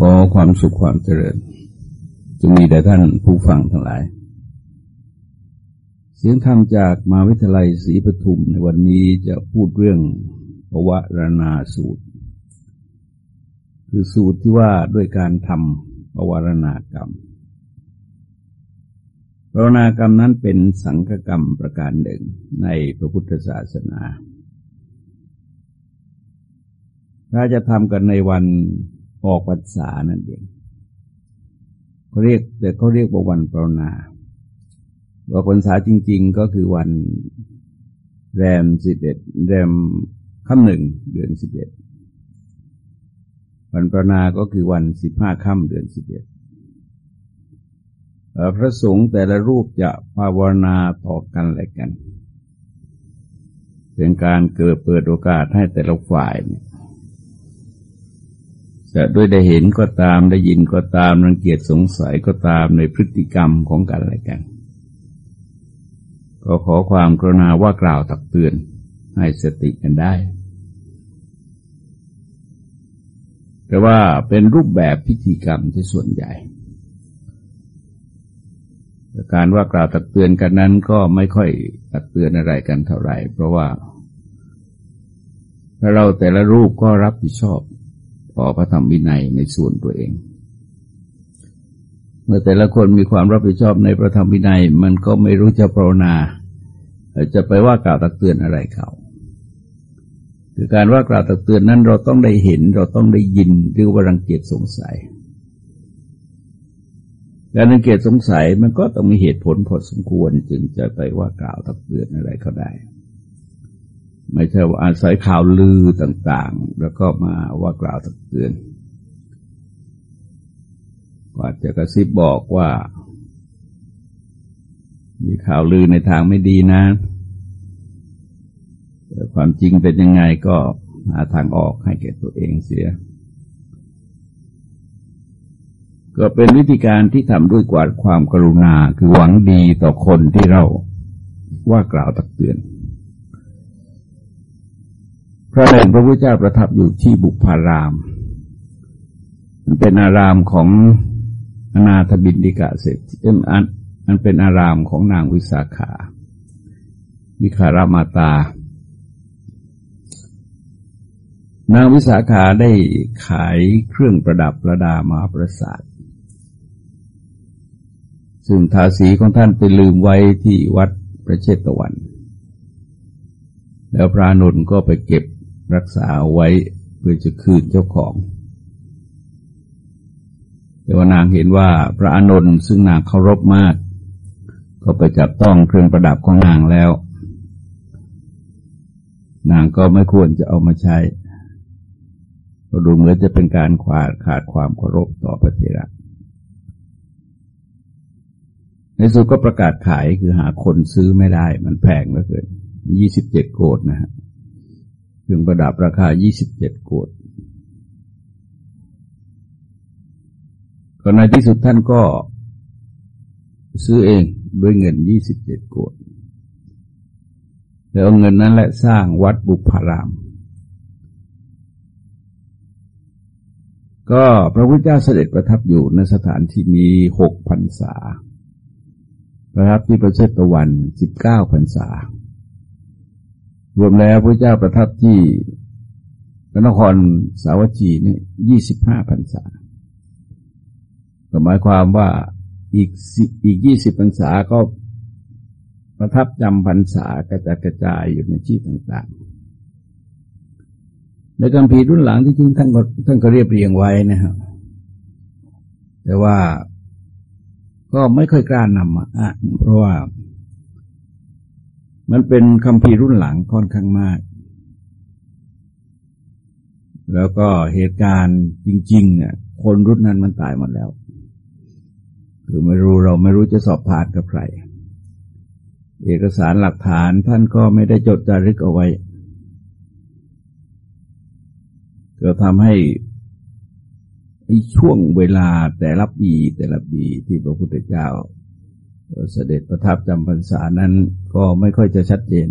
ขอความสุขความเจริญจะมีแด่ท่านผู้ฟังทั้งหลาย เสียงธรรมจากมาวิทยาลัยศรีปทุมในวันนี้จะพูดเรื่องภวรนาสูตร คือสูตรที่ว่าด้วยการทำภวรณากรรมภวรณากรรมนั้นเป็นสังฆกรรมประการหนึ่งในพระพุทธศาสนา ถ้าจะทำกันในวัน ออกพรรษานั่นเองเขาเรียกแต่เขาเรียกว่าวันปรนาว่าพรรษาจริง ๆ ก็คือวันแรมสิบเอ็ดแรมค่ำหนึ่งเดือนสิบเอ็ดวันปรนาก็คือวันสิบห้าค่ำเดือนสิบเอ็ดพระสงฆ์แต่ละรูปจะภาวนาต่อกันอะไรกัน เป็นการเกิดเปิดโอกาสให้แต่ละฝ่ายเนี่ย จะด้วยได้เห็นก็ตามได้ยินก็ตามรังเกียจสงสัยก็ตามในพฤติกรรมของกันอะไรกัน ก็ขอความกรุณาว่ากล่าวตักเตือนให้สติกันได้ แต่ว่าเป็นรูปแบบพิธีกรรมที่ส่วนใหญ่การว่ากล่าวตักเตือนกันนั้นก็ไม่ค่อยตักเตือนอะไรกันเท่าไหร่ เพราะว่าเราแต่ละรูปก็รับผิดชอบ อพระธรรมวินัยในส่วนตัวเอง เมื่อแต่ละคนมีความรับผิดชอบในพระธรรมวินัย มันก็ไม่รู้จะภาวนา จะไปว่ากล่าวตักเตือนอะไรเขาคือการว่ากล่าวตักเตือนนั้นเราต้องได้เห็นเราต้องได้ยินหรือว่ารังเกียจสงสัย การรังเกียจสงสัยมันก็ต้องมีเหตุผลพอสมควรจึงจะไปว่ากล่าวตักเตือนอะไรเขาได้ ไม่ใช่ว่าอาศัยข่าวลือต่าง ๆ แล้วก็มาว่ากล่าวตักเตือนก็อาจจะกระซิบบอกว่า มีข่าวลือในทางไม่ดีนะแต่ความจริงเป็นยังไงก็หาทางออกให้แก่ตัวเองเสีย ก็เป็นวิธีการที่ทำด้วยกวาดความกรุณาคือหวังดีต่อคนที่เราว่ากล่าวตักเตือน พระเดชพระพุทธเจ้าประทับอยู่ที่บุพาราม มันเป็นอารามของอนาถบินดิกะเศรษฐีอันมันเป็นอารามของนางวิสาขาวิคารามาตา นางวิสาขาได้ขายเครื่องประดับประดามาประสาทซึ่งทาสีของท่านไปลืมไว้ที่วัดพระเชตวัน แล้วพระนนท์ก็ไปเก็บ รักษาไว้เพื่อจะคืนเจ้าของ แต่ว่านางเห็นว่าพระอานนท์ซึ่งนางเคารพมาก ก็ไปจับต้องเครื่องประดับของนางแล้ว นางก็ไม่ควรจะเอามาใช้ก็ดูเหมือนจะเป็นการขาดขาดความเคารพต่อพระเถระ ในสุดก็ประกาศขายคือหาคนซื้อไม่ได้ มันแพงเหลือเกินยี่สิบเจ็ดโกดนะฮะ เครื่องประดับราคา 27 โกดก็ในที่สุดท่านก็ซื้อเองด้วยเงิน 27 โกดแล้วเอาเงินนั้นแหละสร้างวัดบุพาราม ก็พระพุทธเจ้าเสด็จประทับอยู่ในสถานที่นี้หกพรรษา ประทับที่ประเทศตะวันสิบเก้าพรรษา รวมแล้วพระเจ้าประทับที่พระนครสาวัตถีนี่ยี่สิบห้าพรรษาหมายความว่าอีกอีกยี่สิบพรรษาก็ประทับจำพรรษากระจายกระจายอยู่ในที่ต่างๆ ในกัมพีรุ่นหลังที่จริงท่านก็ท่านก็เรียบเรียงไว้นะครับ แต่ว่าก็ไม่ค่อยกล้านำมาอะเพราะว่า มันเป็นคำพีรุ่นหลังค่อนข้างมาก แล้วก็เหตุการณ์จริงๆเนี่ยคนรุ่นนั้นมันตายหมดแล้ว คือไม่รู้เราไม่รู้จะสอบผ่านกับใคร เอกสารหลักฐานท่านก็ไม่ได้จดจารึกเอาไว้ ก็ทำให้ช่วงเวลาแต่ละปีแต่ละปีที่พระพุทธเจ้า เสด็จประทับจำพรรษานั้นก็ไม่ค่อยจะชัดเจน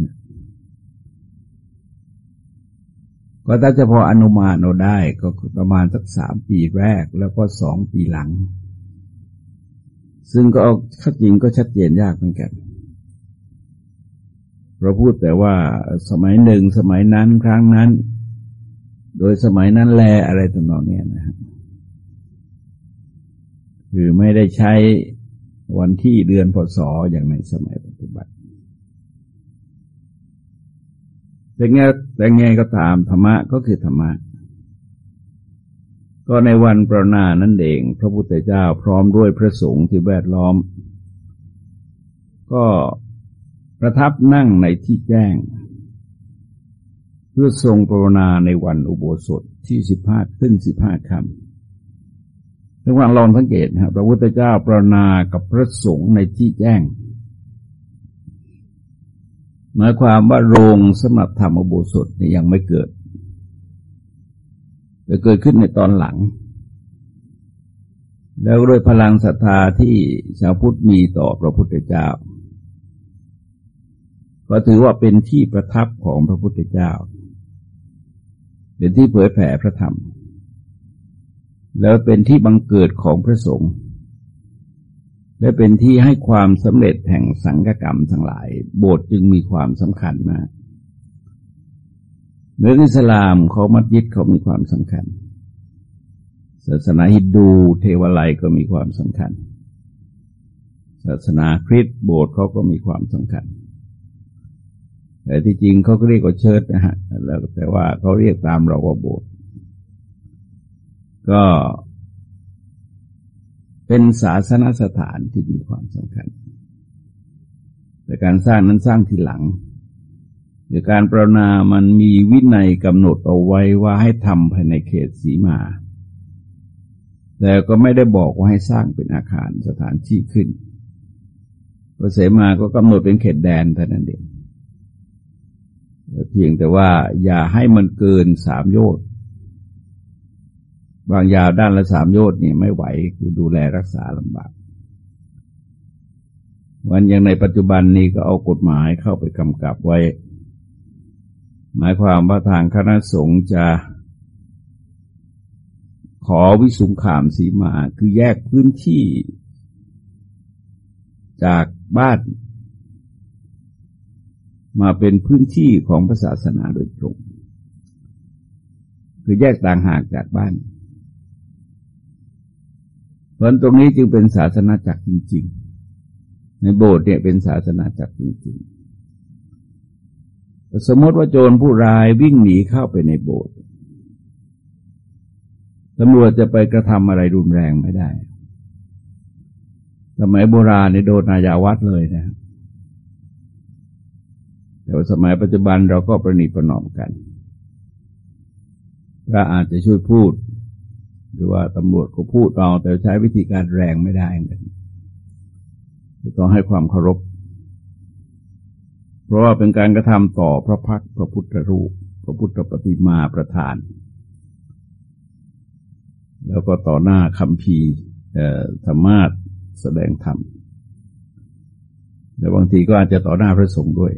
ก็ถ้าจะพออนุมานเราได้ก็ประมาณสักสามปีแรกแล้วก็สองปีหลัง ซึ่งก็เอาข้าจริงก็ชัดเจนยากเหมือนกันเราพูดแต่ว่าสมัยหนึ่งสมัยนั้นครั้งนั้น โดยสมัยนั้นแลอะไรต่างๆเนี่ยนะฮะคือไม่ได้ใช้ วันที่เดือนพศอย่างในสมัยปัจจุบันแต่ไงแต่ไงก็ตามธรรมะก็คือธรรมะ ก็ในวันประนานั่นเอง พระพุทธเจ้าพร้อมด้วยพระสงฆ์ที่แวดล้อม ก็ประทับนั่งในที่แจ้ง เพื่อทรงปรนาในวันอุโบสถที่สิบห้าขึ้นสิบห้าคำ ทุกวันลองสังเกตนะครับพระพุทธเจ้าปรนากับพระสงฆ์ในที่แจ้ง หมายความว่าโรงสมรับธรรมอุโบสถนี่ยังไม่เกิดจะเกิดขึ้นในตอนหลัง แล้วด้วยพลังศรัทธาที่ชาวพุทธมีต่อพระพุทธเจ้า ก็ถือว่าเป็นที่ประทับของพระพุทธเจ้า เป็นที่เผยแผ่พระธรรม แล้วเป็นที่บังเกิดของพระสงฆ์และเป็นที่ให้ความสำเร็จแห่งสังฆกรรมทั้งหลาย โบสถ์จึงมีความสำคัญมากเมื่ออิสลามเขามัดยิดเขามีความสำคัญ ศาสนาฮินดูเทวไลก็มีความสำคัญ ศาสนาคริสต์โบสถ์เขาก็มีความสำคัญ แต่ที่จริงเขาก็เรียกว่าเชิดนะฮะแล้วแต่ว่าเขาเรียกตามเราว่าโบสถ์ ก็เป็นศาสนสถานที่มีความสำคัญ แต่การสร้างนั้นสร้างทีหลังในการปรนนามันมีวินัยกำหนดเอาไว้ว่าให้ทำภายในเขตสีมา แต่ก็ไม่ได้บอกว่าให้สร้างเป็นอาคารสถานที่ขึ้นพระเสมาก็กำหนดเป็นเขตแดนเท่านั้นเองเพียงแต่ว่าอย่าให้มันเกินสามโยชน์ บางยาวด้านละสามโยชน์นี่ไม่ไหวคือดูแลรักษาลำบาก วันอย่างในปัจจุบันนี้ก็เอากฎหมายเข้าไปกำกับไว้ หมายความว่าทางคณะสงฆ์จะ ขอวิสุงขามสีมาคือแยกพื้นที่ จากบ้าน มาเป็นพื้นที่ของศาสนาโดยตรงคือแยกต่างหากจากบ้าน เพราะตรงนี้จึงเป็นศาสนาจักรจริง ๆ ในโบสถ์เนี่ยเป็นศาสนาจักรจริง ๆ สมมติว่าโจรผู้ร้ายวิ่งหนีเข้าไปในโบสถ์ตำรวจจะไปกระทำอะไรรุนแรงไม่ได้ สมัยโบราณในโดนอาญาวัดเลยนะ แต่ว่าสมัยปัจจุบันเราก็ประนีประนอมกันพระอาจจะช่วยพูด หรือว่าตำรวจก็พูดเราแต่ใช้วิธีการแรงไม่ได้กันจะต้องให้ความเคารพ เพราะว่าเป็นการกระทำต่อพระพักพระพุทธรูป พระพุทธปฏิมาประธาน แล้วก็ต่อหน้าคำพีธรรมาสแสดงธรรมแต่บางทีก็อาจจะต่อหน้าพระสงฆ์ด้วย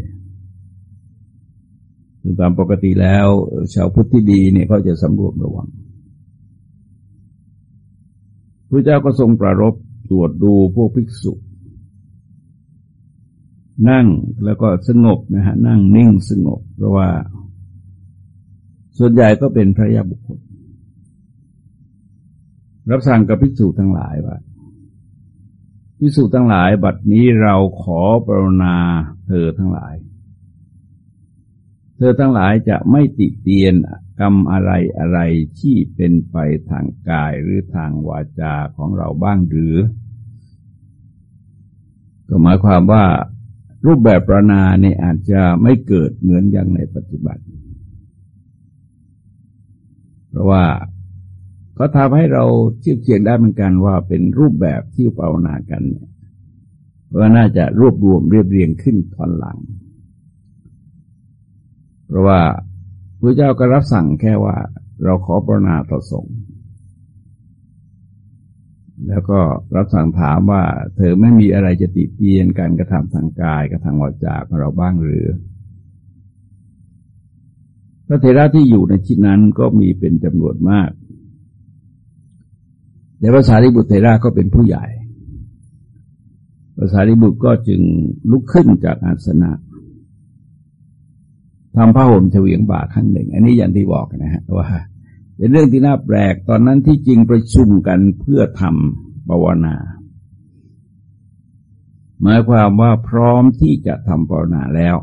ตามปกติแล้ว ชาวพุทธที่ดีเนี่ยเขาจะสำรวมระวัง พระเจ้าก็ทรงประรบตรวจดูพวกภิกษุ นั่งแล้วก็สงบนะฮะนั่งนิ่งสงบ เพราะว่า ส่วนใหญ่ก็เป็นพระยาบุคคล รับสั่งกับภิกษุทั้งหลายว่าภิกษุทั้งหลายบัดนี้เราขอปรนนาเธอทั้งหลาย เธอทั้งหลายจะไม่ติเตียน กรรมอะไรอะไรที่เป็นไปทางกายหรือทางวาจาของเราบ้างหรือ ก็หมายความว่ารูปแบบประนาเนี่ยอาจจะไม่เกิดเหมือนอย่างในปัจจุบัน เพราะว่าเขาทำให้เราเทียบเทียงได้เหมือนกันว่าเป็นรูปแบบที่ภาวนากันเนี่ยว่าน่าจะรวบรวมเรียบเรียงขึ้นตอนหลัง เพราะว่า พระเจ้าก็รับสั่งแค่ว่า เราขอปรนาต่อสงฆ์แล้วก็รับสั่งถามว่า เธอไม่มีอะไรจะติเตียนการกระทำทางกายกระทำวาจาของเราบ้างหรือพระเทระที่อยู่ในที่นั้นก็มีเป็นจำนวนมาก แต่ภาษาริบุตรเทระก็เป็นผู้ใหญ่ภาษาริบุตรก็จึงลุกขึ้นจากอาสนะ ทำผ้าห่มเฉวียงบ่าข้างหนึ่ง อันนี้อย่างที่บอกนะฮะว่าเป็นเรื่องที่น่าแปลกตอนนั้นที่จริงประชุมกันเพื่อทำภาวนา หมายความว่าพร้อมที่จะทำภาวนาแล้ว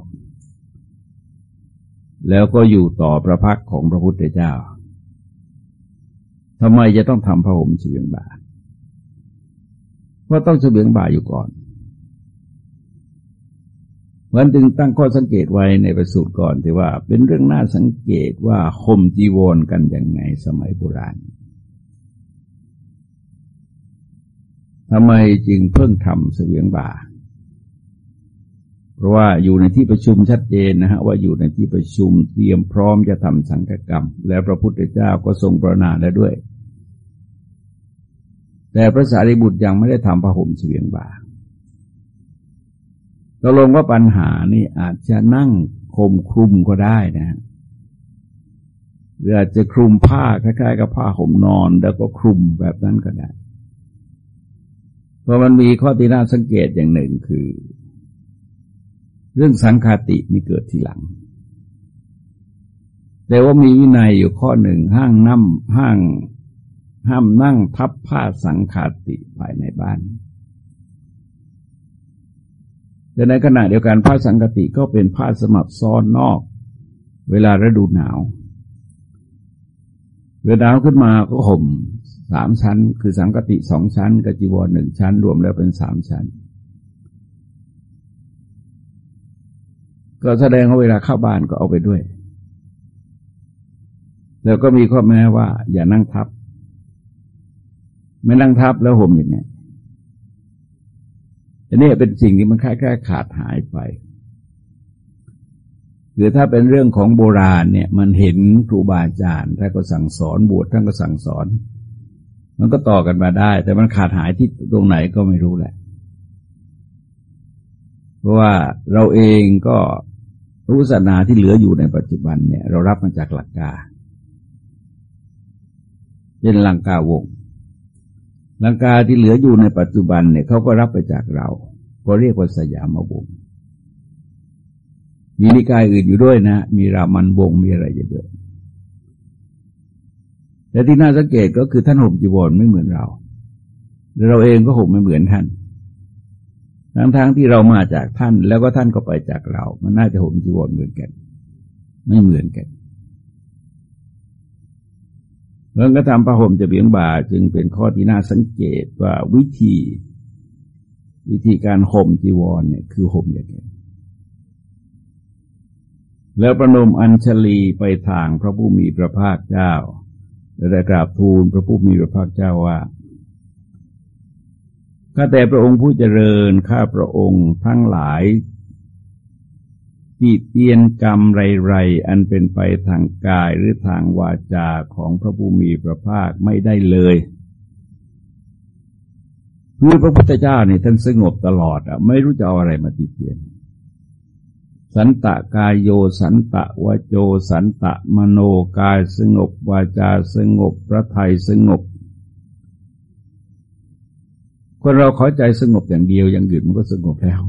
แล้วก็อยู่ต่อประพักของพระพุทธเจ้าทำไมจะต้องทำพระห่มเฉวียงบ่าเพราะต้องเฉวียงบ่าอยู่ก่อน วันจึงตั้งข้อสังเกตไว้ในประสูตรก่อนที่ว่า เป็นเรื่องน่าสังเกตว่าห่มจีวรกันยังไงสมัยโบราณทำไมจึงเพิ่งทำเสวียงบ่า เพราะว่าอยู่ในที่ประชุมชัดเจนนะฮะว่าอยู่ในที่ประชุมเตรียมพร้อมจะทำสังฆกรรม และพระพุทธเจ้าก็ทรงประนาแล้วด้วย แต่พระสารีบุตรยังไม่ได้ทำพระห่มเสวียงบ่า ตกลงว่าปัญหานี่อาจจะนั่งคมคลุมก็ได้นะหรืออาจจะคลุมผ้าคล้ายๆกับผ้าห่มนอน แล้วก็คลุมแบบนั้นก็ได้ เพราะมันมีข้อที่น่าสังเกตอย่างหนึ่งคือ เรื่องสังคาตินี่เกิดทีหลัง แต่ว่ามีวินัยอยู่ข้อหนึ่งห้างนั่มห้างห้ามนั่งทับผ้าสังคาติภายในบ้าน แต่ในขณะเดียวกันผ้าสังกติก็เป็นผ้าสมับซ้อนนอก เวลาฤดูหนาว เวลาหนาวขึ้นมาก็ห่มสามชั้น คือสังกติสองชั้นกับจีวรหนึ่งชั้น รวมแล้วเป็นสามชั้น ก็แสดงว่าเวลาเข้าบ้านก็เอาไปด้วย แล้วก็มีข้อแม้ว่า อย่านั่งทับ ไม่นั่งทับแล้วห่มอย่างไง อันนี้เป็นสิ่งที่มันคล้ายๆขาดหายไปคือถ้าเป็นเรื่องของโบราณเนี่ยมันเห็นครูบาอาจารย์ท่านก็สั่งสอนบวชท่านก็สั่งสอน มันก็ต่อกันมาได้ แต่มันขาดหายที่ตรงไหนก็ไม่รู้แหละ เพราะว่าเราเองก็รู้ศาสนาที่เหลืออยู่ในปัจจุบันเนี่ย เรารับมาจากหลักกาเป็นลังกาวง ลังกาที่เหลืออยู่ในปัจจุบันเนี่ยเขาก็รับไปจากเราก็เรียกว่าสยามวงศ์มีนิกายอื่นอยู่ด้วยนะ มีรามันวงมีอะไรอยู่ด้วยแต่ที่น่าสังเกตก็คือท่านห่มจีวรไม่เหมือนเรา เราเองก็ห่มไม่เหมือนท่าน ทั้งๆทที่เรามาจากท่าน แล้วก็ท่านก็ไปจากเรา มันน่าจะห่มจีวรเหมือนกัน ไม่เหมือนกัน เรื่องกระทำพระห่มจะเบียงบ่าจึงเป็นข้อที่น่าสังเกตว่าวิธี วิธีการห่มจีวรเนี่ยคือห่มอย่างไรแล้วประนมอัญชลีไปทางพระผู้มีพระภาคเจ้าและได้กราบทูลพระผู้มีพระภาคเจ้าว่าข้าแต่พระองค์ผู้เจริญข้าพระองค์ทั้งหลาย ปีเตียนกรรมไรๆอันเป็นไปทางกายหรือทางวาจาของพระผู้มีพระภาคไม่ได้เลยคือพระพุทธเจ้าเนี่ยท่านสงบตลอดอะไม่รู้จะเอาอะไรมาตีเตียน สันตะกายโยสันตะวโจสันตะมโนกายสงบวาจาสงบพระไทยสงบคนเราขอใจสงบอย่างเดียวอย่างอื่นมันก็สงบแล้ว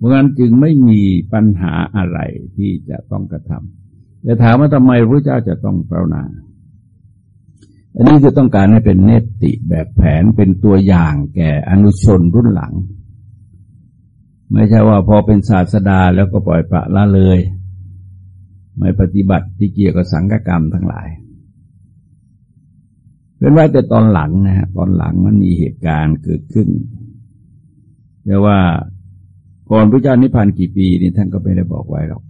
เพราะงั้นจึงไม่มีปัญหาอะไรที่จะต้องกระทำแต่ถามว่าทำไมพระเจ้าจะต้องภาวนาอันนี้จะต้องการให้เป็นเนติแบบแผนเป็นตัวอย่างแก่อนุชนรุ่นหลัง ไม่ใช่ว่าพอเป็นศาสดาแล้วก็ปล่อยปละละเลย ไม่ปฏิบัติที่เกี่ยวกับสังฆกรรมทั้งหลาย เป็นว่าแต่ตอนหลังนะฮะตอนหลังมันมีเหตุการณ์เกิดขึ้นเรียกว่า ก่อนพระเจ้านิพพานกี่ปีนี่ท่านก็ไม่ได้บอกไว้หรอก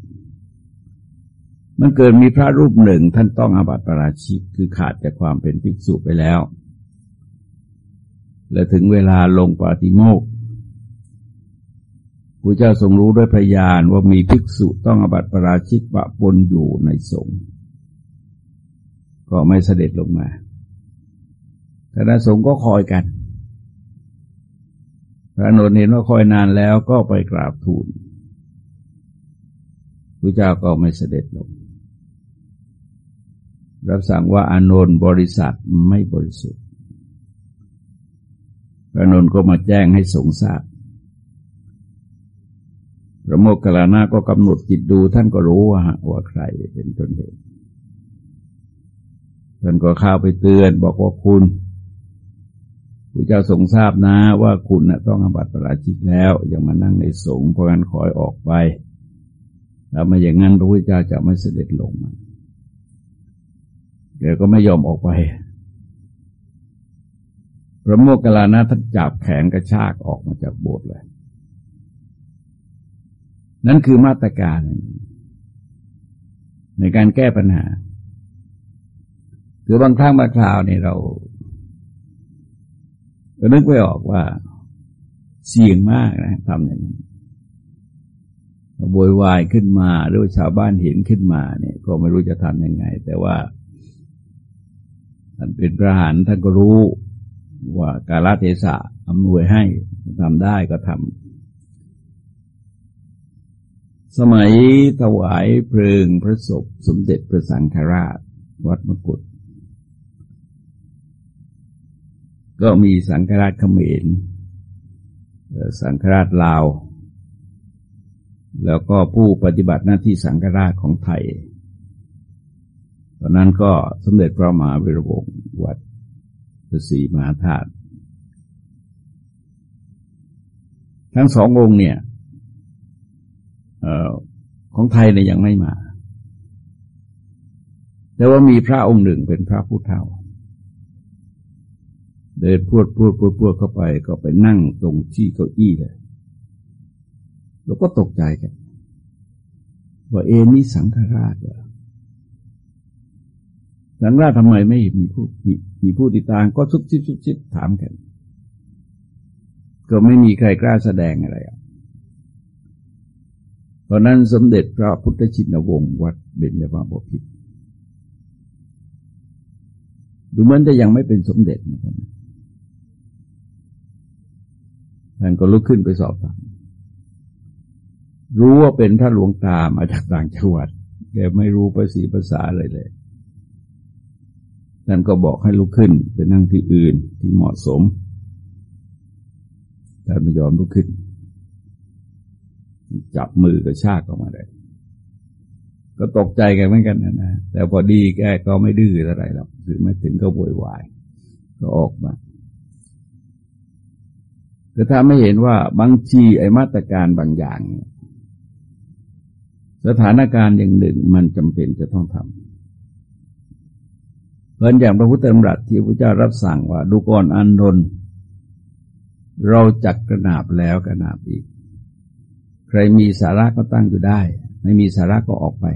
มันเกิดมีพระรูปหนึ่งท่านต้องอาบัติประราชิกคือขาดจากความเป็นภิกษุไปแล้ว และถึงเวลาลงปาติโมกพระเจ้าทรงรู้ด้วยพยานว่ามีภิกษุต้องอาบัติปราชิกปะปนอยู่ในสงฆ์ก็ไม่เสด็จลงมาคณะสงฆ์ก็คอยกัน พระนนเห็นว่าคอยนานแล้วก็ไปกราบทูลพระเจ้าก็ไม่เสด็จลง รับสั่งว่าอานนท์บริษัทไม่บริสุทธิ์พระนนท์ก็มาแจ้งให้สงทราบพระโมคคัลลานะก็กำหนดจิตดูท่านก็รู้ว่าว่าใครเป็นต้นเหตุท่านก็เข้าไปเตือนบอกว่าคุณ พระเจ้าทรงทราบนะว่าคุณนะต้องอบัติประราชิกแล้วอย่ามานั่งในสงฆ์เพราะงั้นขอออกไป แล้วมาอย่างนั้นพระพุทธเจ้าจะไม่เสด็จลงมาเดี๋ยวก็ไม่ยอมออกไป พระโมคคัลลานะท่านจับแขนกระชากออกมาจากโบสถ์เลย นั่นคือมาตรการในการแก้ปัญหา คือบางครั้งบางคราวเนี่ยเรา ก็นึกไม่ออกว่าเสี่ยงมากนะทำอย่างนี้โวยวายขึ้นมาหรือชาวบ้านเห็นขึ้นมาเนี่ย ก็ไม่รู้จะทำยังไง แต่ว่าท่านเป็นพระหานท่านก็รู้ว่ากาลเทศะอำนวยให้ทำได้ก็ทำสมัยถวายเพลิงพระศพสมเด็จพระสังฆราช วัดมกุฎ ก็มีสังฆราชเขมรสังฆราชลาว แล้วก็ผู้ปฏิบัติหน้าที่สังฆราชของไทย ตอนนั้นก็สมเด็จพระมหาวิรวงศ์วัดพระศรีมหาธาตุทั้งสององค์เนี่ยออของไทยเนี่ยยังไม่มา แต่ว่ามีพระองค์หนึ่งเป็นพระผู้เฒ่า เดินพวดพวดพวดพวดเข้าไป ก็ไปนั่งตรงที่เก้าอี้เลยเราก็ตกใจกันว่าเอนี่สังฆราชเหรอสังฆราชทำไมไม่มีผู้มีมีผู้ติดตามก็ซุบซิบซุบซิบถามกัน ก็ไม่มีใครกล้าแสดงอะไรอะเพราะนั้นสมเด็จพระพุทธชินวงศ์วัดเบญจมาบพิตรดูเหมือนจะยังไม่เป็นสมเด็จนะครับ ท่านก็ลุกขึ้นไปสอบถามรู้ว่าเป็นท่านหลวงตามาจากต่างจังหวัดแกไม่รู้ภาษีภาษาอะไรเลยท่านก็บอกให้ลุกขึ้นไปนั่งที่อื่นที่เหมาะสมท่านไม่ยอมลุกขึ้น จับมือกระชากออกมาได้ก็ตกใจแกเหมือนกันนะนะแต่พอดีแกก็ไม่ดื้ออะไรหรอกคือไม่ถึงก็โวยวาย ก็ออกมา แต่ถ้าไม่เห็นว่าบางทีไอ้มาตรการบางอย่าง สถานการณ์อย่างหนึ่งมันจำเป็นจะต้องทำเพราะอย่างพระพุทธธรรมรัตที่พระเจ้ารับสั่งว่า ดูก่อนอันนนเราจักกระนาบแล้วกระนาบอีก ใครมีสาระก็ตั้งอยู่ได้ ไม่มีสาระก็ออกไป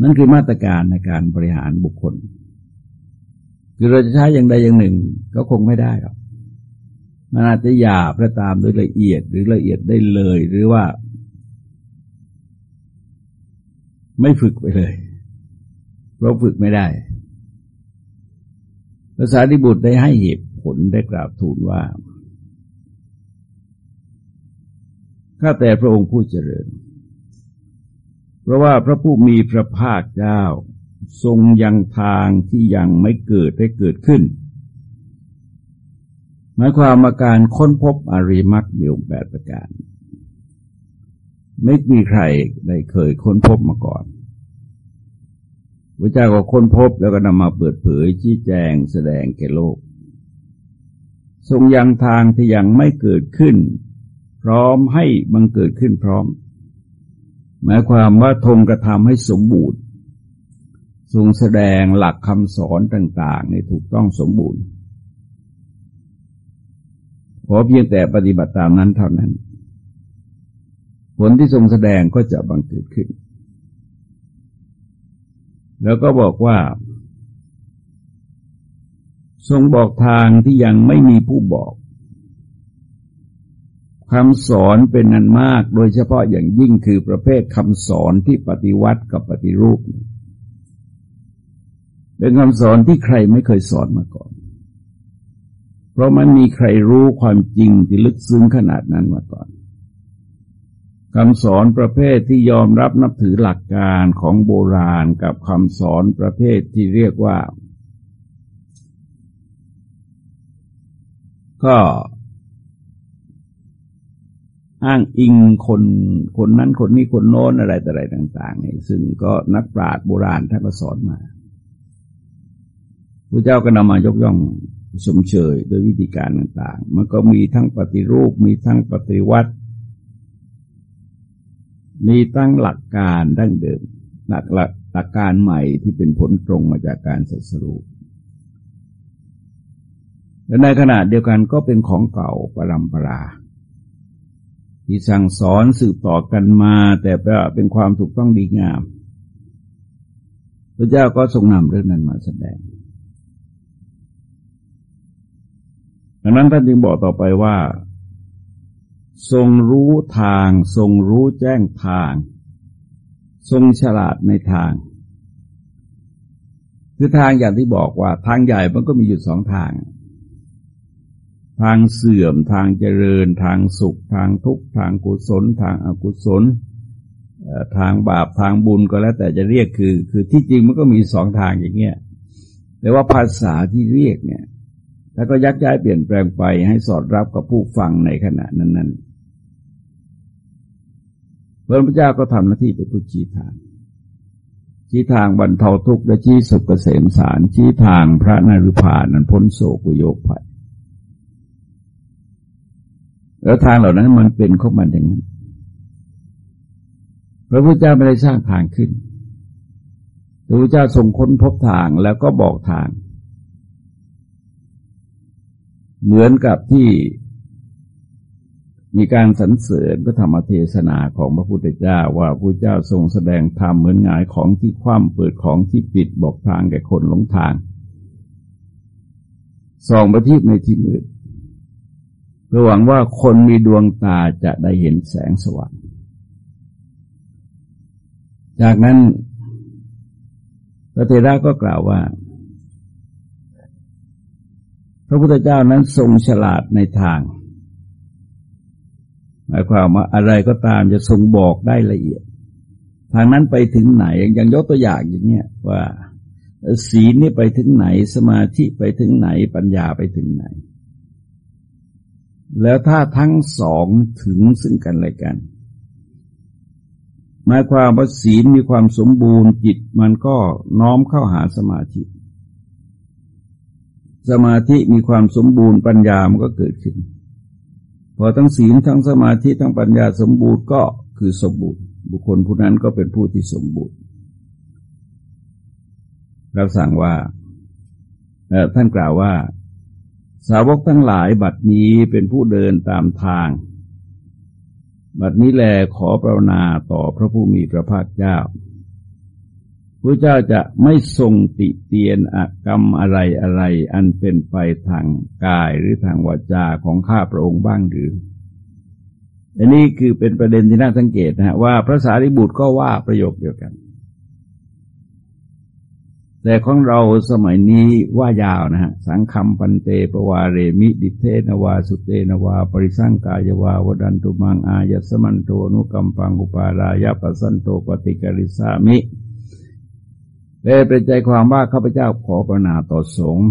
นั่นคือมาตรการในการบริหารบุคคล คือเราจะใช้อย่างใดอย่างหนึ่ง ก็คงไม่ได้หรอก มันอาจจะหยาบระตามโดยละเอียดหรือละเอียดได้เลย หรือว่า ไม่ฝึกไปเลย เพราะฝึกไม่ได้ภาษาดิบุตรได้ให้เหตุผลได้กราบทูลว่าข้าแต่พระองค์ผู้เจริญ เพราะว่าพระผู้มีพระภาคเจ้า ทรงยังทางที่ยังไม่เกิดได้เกิดขึ้น หมายความมาการค้นพบอริมักมีองแปดประการ ไม่มีใครได้เคยค้นพบมาก่อนพระเจ้าก็ค้นพบแล้วก็นำมาเปิดเผยชี้แจงแสดงแก่โลก ทรงยังทางที่ยังไม่เกิดขึ้น พร้อมให้บังเกิดขึ้นพร้อม หมายความว่าทงกระทำให้สมบูรณ์ ทรงแสดงหลักคำสอนต่าง ๆ ในถูกต้องสมบูรณ์ ขอเพียงแต่ปฏิบัติตามนั้นเท่านั้น ผลที่ทรงแสดงก็จะบังเกิดขึ้น แล้วก็บอกว่า ทรงบอกทางที่ยังไม่มีผู้บอกคำสอนเป็นนันมาก โดยเฉพาะอย่างยิ่งคือประเภทคำสอนที่ปฏิวัติกับปฏิรูป เป็นคำสอนที่ใครไม่เคยสอนมาก่อน เพราะมันมีใครรู้ความจริงที่ลึกซึ้งขนาดนั้นมาก่อนคำสอนประเภทที่ยอมรับนับถือหลักการของโบราณกับคำสอนประเภทที่เรียกว่า ก็อ้างอิงคนคนนั้นคนนี้คนโน้นอะไรแต่อะไรต่างๆนี่ซึ่งก็นักปราชญ์โบราณท่านก็สอนมาพระเจ้าก็นำมายกย่อง ชมเชยโดยวิธีการต่างๆ มันก็มีทั้งปฏิรูปมีทั้งปฏิวัติ มีตั้งหลักการดั้งเดิมหลักหลักหลักการใหม่ที่เป็นผลตรงมาจากการสัสรุปและในขณะเดียวกันก็เป็นของเก่าปรำปรา ที่สั่งสอนสืบต่อกันมา แต่เป็นความถูกต้องดีงาม พระเจ้าก็ทรงนำเรื่องนั้นมาแสดง ดังนั้นท่านจึงบอกต่อไปว่า ทรงรู้ทาง ทรงรู้แจ้งทาง ทรงฉลาดในทาง คือทางอย่างที่บอกว่า ทางใหญ่มันก็มีอยู่สองทาง ทางเสื่อมทางเจริญ ทางสุข ทางทุกข์ทางกุศล ทางอกุศลทางบาปทางบุญก็แล้วแต่จะเรียกคือ คือที่จริงมันก็มีสองทางอย่างเงี้ยแต่ว่าภาษาที่เรียกเนี่ย แล้วก็ยักย้ายเปลี่ยนแปลงไปให้สอดรับกับผู้ฟังในขณะนั้น ๆ พระพุทธเจ้าก็ทำหน้าที่เป็นผู้ชี้ทาง ชี้ทางบรรเทาทุกข์และชี้สุขเกษมสาร ชี้ทางพระนรุพานั้นพ้นโศกโยกภัยแล้วทางเหล่านั้นมันเป็นของมันอย่างนั้น พระพุทธเจ้าไม่ได้สร้างทางขึ้นพระพุทธเจ้าทรงค้นพบทางแล้วก็บอกทาง เหมือนกับที่มีการสรรเสริญพระธรรมเทศนาของพระพุทธเจ้าว่าพระเจ้าทรงแสดงธรรมเหมือนหงายของที่คว่ำเปิดของที่ปิดบอกทางแก่คนหลงทางส่องประทีปในที่มืดเพื่อหวังว่าคนมีดวงตาจะได้เห็นแสงสว่างจากนั้นพระเทระก็กล่าวว่า ระพุทธเจ้านั้นทรงฉลาดในทาง หมายความว่าอะไรก็ตามจะทรงบอกได้ละเอียด ทางนั้นไปถึงไหนอย่างยกตัวอย่างอย่างเงี้ยว่าศีลนี่ไปถึงไหนสมาธิไปถึงไหนปัญญาไปถึงไหน แล้วถ้าทั้งสองถึงซึ่งกันและกัน หมายความว่าศีลมีความสมบูรณ์จิตมันก็น้อมเข้าหาสมาธิ สมาธิมีความสมบูรณ์ปัญญามันก็เกิดขึ้น พอทั้งศีลทั้งสมาธิทั้งปัญญาสมบูรณ์ก็คือสมบูรณ์ บุคคลผู้นั้นก็เป็นผู้ที่สมบูรณ์เราสั่งว่าท่านกล่าวว่า สาวกทั้งหลายบัดนี้เป็นผู้เดินตามทาง บัดนี้แลขอปรานาต่อพระผู้มีพระภาคเจ้า พระเจ้าจะไม่ทรงติเตียนอกรรมอะไรอะไร อันเป็นไปทางกายหรือทางวาจาของข้าพระองค์บ้างหรือ อันนี้คือเป็นประเด็นที่น่าสังเกตนะฮะว่าพระสารีบุตรก็ว่าประโยคเดียวกัน แต่ของเราสมัยนี้ว่ายาวนะฮะ สังคมปันเตปวาเรมิดิเทนวา สุเตนวา ปริสังกายวาวดันตุมังอายสมันโตนุกัมปังอุปารายาปสันโตปฏิกริสามิ เลยเป็นใจความว่าข้าพเจ้าขอประนาต่อสงฆ์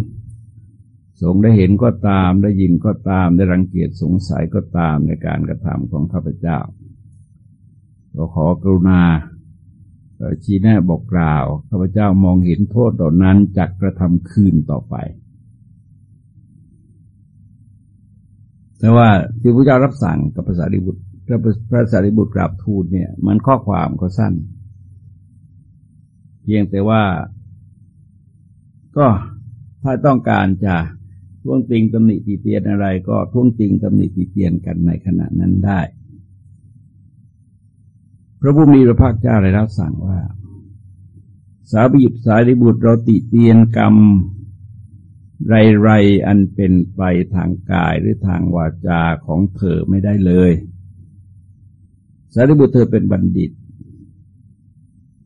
สงฆ์ได้เห็นก็ตามได้ยินก็ตามได้รังเกียจสงสัยก็ตามในการกระทำของข้าพเจ้าก็ขอกรุณาชี้แนะบอกกล่าวข้าพเจ้ามองเห็นโทษต่อนั้นจักกระทำคืนต่อไป แต่ว่าที่พระเจ้ารับสั่งกับภาษาดิบุตรพระสารีบุตรกราบทูลเนี่ย มันข้อความก็สั้น เพียงแต่ว่า ก็ถ้าต้องการจะท่วงติงตำหนิตีเตียนอะไร ก็ท่วงติงตำหนิตีเตียนกันในขณะนั้นได้ พระผู้มีพระภาคเจ้าได้รับสั่งว่า สาบิบสาริบุตรเราติเตียนกรรมไรไรอันเป็นไปทางกายหรือทางวาจาของเธอไม่ได้เลย สารีบุตรเธอเป็นบัณฑิต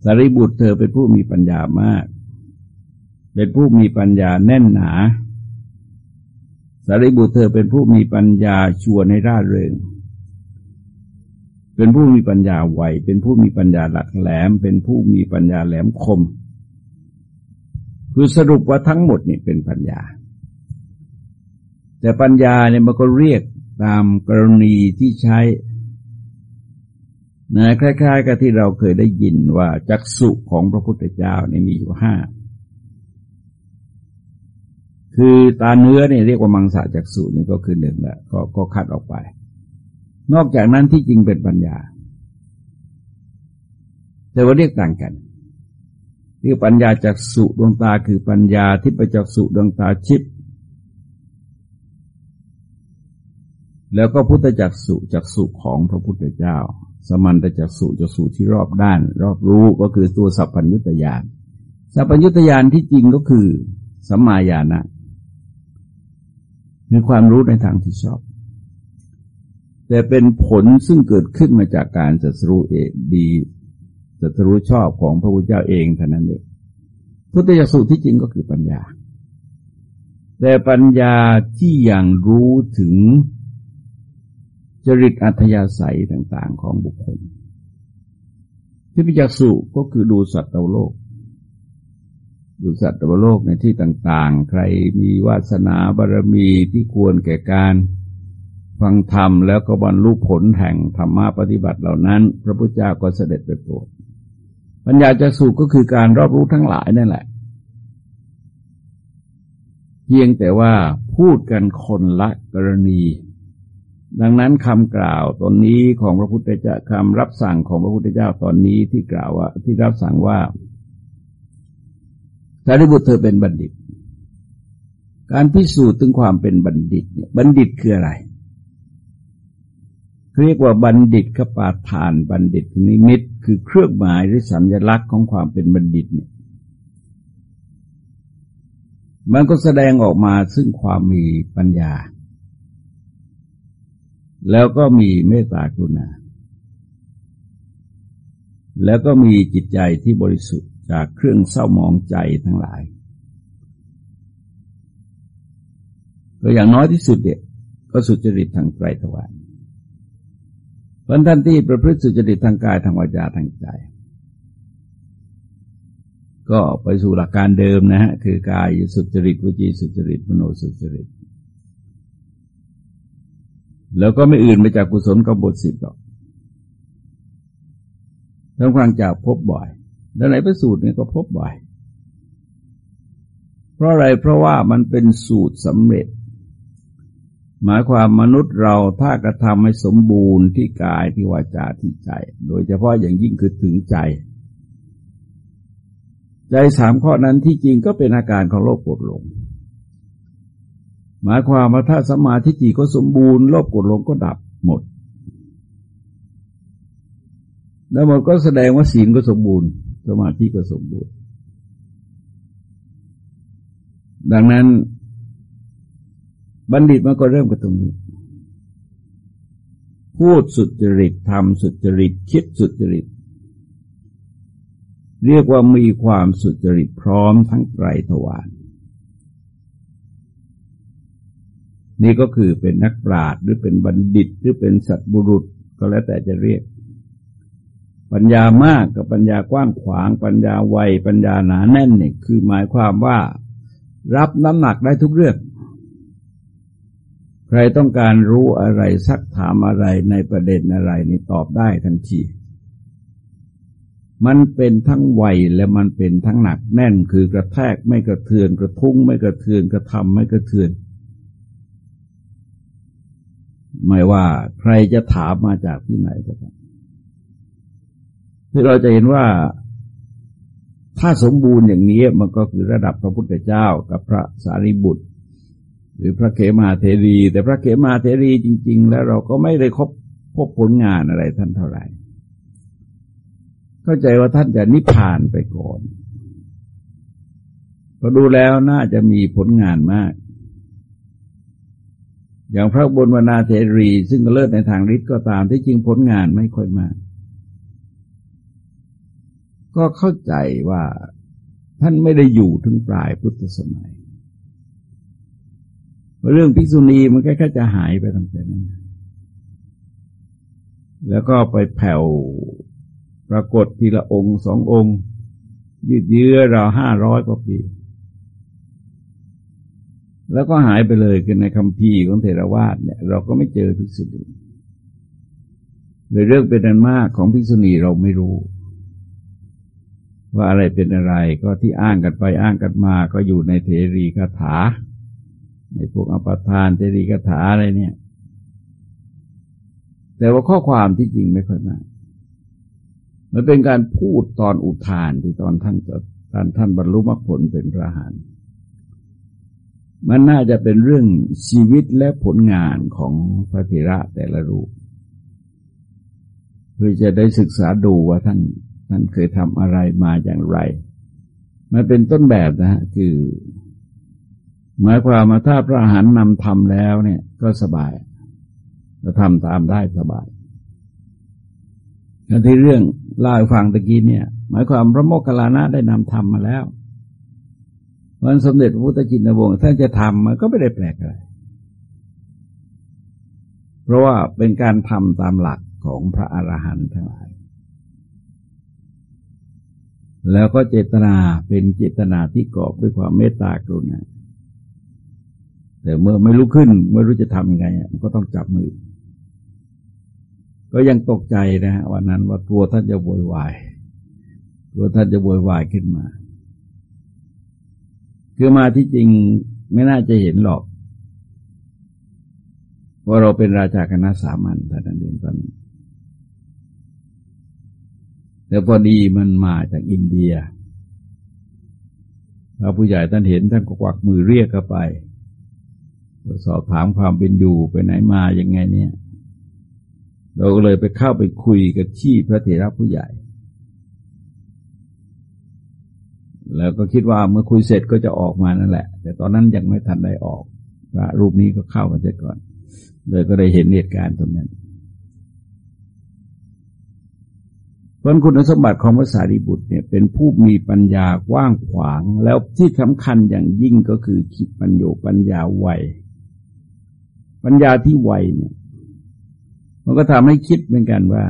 สารีบุตรเธอเป็นผู้มีปัญญามาก เป็นผู้มีปัญญาแน่นหนาสารีบุตรเธอเป็นผู้มีปัญญาชวนในร่าเริง เป็นผู้มีปัญญาไว เป็นผู้มีปัญญาหลักแหลม เป็นผู้มีปัญญาแหลมคม คือสรุปว่าทั้งหมดนี่เป็นปัญญา แต่ปัญญาเนี่ยมันก็เรียกตามกรณีที่ใช้ นะคล้ายๆ กับที่เราเคยได้ยินว่าจักสุของพระพุทธเจ้าเนี่ยมีอยู่ห้า คือตาเนื้อเนี่ยเรียกว่ามังสะจักสุนี่ก็คือหนึ่งแหละก็ก็คัดออกไป นอกจากนั้นที่จริงเป็นปัญญา แต่ว่าเรียกต่างกันเรียกปัญญาจักสุดวงตาคือปัญญาที่ประจักสุดวงตาชิปแล้วก็พุทธจักสุจักสุของพระพุทธเจ้า สมันตจักสุจักสุที่รอบด้าน รอบรู้ก็คือตัวสัพพัญญุตยานสัพพัญญุตยานที่จริงก็คือสัมมาญาณะคือความรู้ในทางที่ชอบ แต่เป็นผลซึ่งเกิดขึ้นมาจากการจัตรู้เองดีจัตรู้ชอบของพระพุทธเจ้าเองเท่านั้นเองพุทธจักสุที่จริงก็คือปัญญา แต่ปัญญาที่ยังรู้ถึง จริตอัธยาศัยต่างๆของบุคคลที่พิจักษุก็คือดูสัตว์โลก ดูสัตว์โลกในที่ต่างๆ ใครมีวาสนาบารมีที่ควรแก่การฟังธรรมแล้วก็บรรลุผลแห่งธรรมะปฏิบัติเหล่านั้น พระพุทธเจ้าก็เสด็จไปโปรด ปัญญาจักสุก็คือการรอบรู้ทั้งหลายนั่นแหละ เพียงแต่ว่าพูดกันคนละกรณี ดังนั้นคำกล่าวตอนนี้ของพระพุทธเจ้าคำรับสั่งของพระพุทธเจ้าตอนนี้ที่กล่าวว่าที่รับสั่งว่าสารีบุตรเธอเป็นบัณฑิต การพิสูจน์ถึงความเป็นบัณฑิตเนี่ยบัณฑิตคืออะไรเรียกว่าบัณฑิตขปาฐานบัณฑิตนิมิต คือเครื่องหมายหรือสัญลักษณ์ของความเป็นบัณฑิตเนี่ยมันก็แสดงออกมาซึ่งความมีปัญญา แล้วก็มีเมตตากรุณา แล้วก็มีจิตใจที่บริสุทธิ์จากเครื่องเศร้ามองใจทั้งหลายก็อย่างน้อยที่สุดเด็กก็สุจริตทางไตรทวารเพราะท่านที่ประพฤติสุจริตทางกายทางวาจาทางใจ ก็ไปสู่หลักการเดิมนะฮะคือกายสุจริตวิจีสุจริตมโนสุจริต แล้วก็ไม่อื่นไปจากกุศลกบฏสิบหรอกทั้งฟังจากพบบ่อย แล้วไหนพระสูตรเนี่ยก็พบบ่อย เพราะอะไรเพราะว่ามันเป็นสูตรสำเร็จ หมายความมนุษย์เราถ้ากระทำให้สมบูรณ์ที่กายที่วาจาที่ใจ โดยเฉพาะอย่างยิ่งคือถึงใจ ใจสามข้อนั้นที่จริงก็เป็นอาการของโลกปวดหลง หมายความว่าถ้าสมาธิจิก็สมบูรณ์โลภกดลงก็ดับหมด แล้วหมดก็แสดงว่าศีลก็สมบูรณ์ สมาธิก็สมบูรณ์ ดังนั้น บัณฑิตมันก็เริ่มกับตรงนี้ พูดสุจริตทำสุจริต คิดสุจริต เรียกว่ามีความสุจริตพร้อมทั้งไตรทวาร นี่ก็คือเป็นนักปราชญ์หรือเป็นบัณฑิต หรือเป็นสัตบุรุษก็แล้วแต่จะเรียก ปัญญามากกับปัญญากว้างขวาง ปัญญาไวปัญญาหนาแน่นเนี่ยคือหมายความว่ารับน้ำหนักได้ทุกเรื่อง ใครต้องการรู้อะไรซักถามอะไรในประเด็นอะไรนี่ตอบได้ทันที มันเป็นทั้งไวและมันเป็นทั้งหนักแน่นคือกระแทกไม่กระเทือน กระทุ้งไม่กระเทือนกระทำไม่กระเทือน ไม่ว่าใครจะถามมาจากที่ไหนก็ตามที่เราจะเห็นว่าถ้าสมบูรณ์อย่างนี้มันก็คือระดับพระพุทธเจ้ากับพระสารีบุตร หรือพระเขมาเทรี แต่พระเขมาเทรีจริง ๆ แล้วเราก็ไม่ได้คบพบผลงานอะไรท่านเท่าไหร่ เข้าใจว่าท่านจะนิพพานไปก่อนพอดูแล้วน่าจะมีผลงานมาก อย่างพระบนวนาเทรี ซึ่งเลิศในทางฤทธิ์ก็ตามที่จริงผลงานไม่ค่อยมาก ก็เข้าใจว่าท่านไม่ได้อยู่ถึงปลายพุทธสมัย เรื่องภิกษุณีมันแค่จะหายไปตั้งแต่นั้น แล้วก็ไปแผ่วปรากฏทีละองค์สององค์ ยืดเยื้อเราห้าร้อยกว่าปี แล้วก็หายไปเลยกันในคำพีของเทรวาสเนี่ย เราก็ไม่เจอภิกษุณีเลยเรื่องเป็นอันมากของภิกษุณีเราไม่รู้ ว่าอะไรเป็นอะไรก็ที่อ้างกันไปอ้างกันมาก็อยู่ในเทรีคาถา ในพวกอปทานเทรีคาถาอะไรเนี่ย แต่ว่าข้อความที่จริงไม่ค่อยมากมันเป็นการพูดตอนอุทานที่ตอนท่านท่านท่านบรรลุมรรคผลเป็นพระหาน มันน่าจะเป็นเรื่องชีวิตและผลงานของพระเถระแต่ละรูปเพื่อจะได้ศึกษาดูว่าท่านท่านเคยทำอะไรมาอย่างไร มันเป็นต้นแบบนะฮะคือ หมายความมาถ้าพระหันนำทำแล้วเนี่ยก็สบายจะทำตามได้สบายแล้วที่เรื่องเล่าให้ฟังตะกี้เนี่ย หมายความพระโมคคัลลานะได้นำทำมาแล้ว วันสมเด็จพระพุทธจินวงศ์ท่านจะทำมันก็ไม่ได้แปลกอะไร เพราะว่าเป็นการทำตามหลักของพระอรหันต์ทั้งหลาย แล้วก็เจตนาเป็นเจตนาที่กอบด้วยความเมตตากรุณาแต่เมื่อไม่รู้ขึ้นไม่รู้จะทำยังไงมันก็ต้องจับมือ ก็ยังตกใจนะฮะวันนั้นว่าตัวท่านจะโวยวาย ตัวท่านจะโวยวายขึ้นมา คือมาที่จริงไม่น่าจะเห็นหรอกว่าเราเป็นราชาคณะสามัญท่านั้นเองตอนนี้แต่พอดีมันมาจากอินเดียพระผู้ใหญ่ท่านเห็นท่านก็กวักมือเรียกเข้าไปสอบถามความเป็นอยู่ไปไหนมาอย่างไงเนี่ย เราก็เลยไปเข้าไปคุยกับที่พระเถระผู้ใหญ่ แล้วก็คิดว่าเมื่อคุยเสร็จก็จะออกมานั่นแหละ แต่ตอนนั้นยังไม่ทันได้ออกพระรูปนี้ก็เข้ามาเสียก่อน เลยก็ได้เห็นเหตุการณ์ตรงนั้นเพราะคุณสมบัติของพระสารีบุตรเนี่ยเป็นผู้มีปัญญากว้างขวางแล้วที่สำคัญอย่างยิ่งก็คือคิดปัญโยปัญญาไวปัญญาที่ไวเนี่ย มันก็ทำให้คิดเหมือนกันว่า